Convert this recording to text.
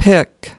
pick.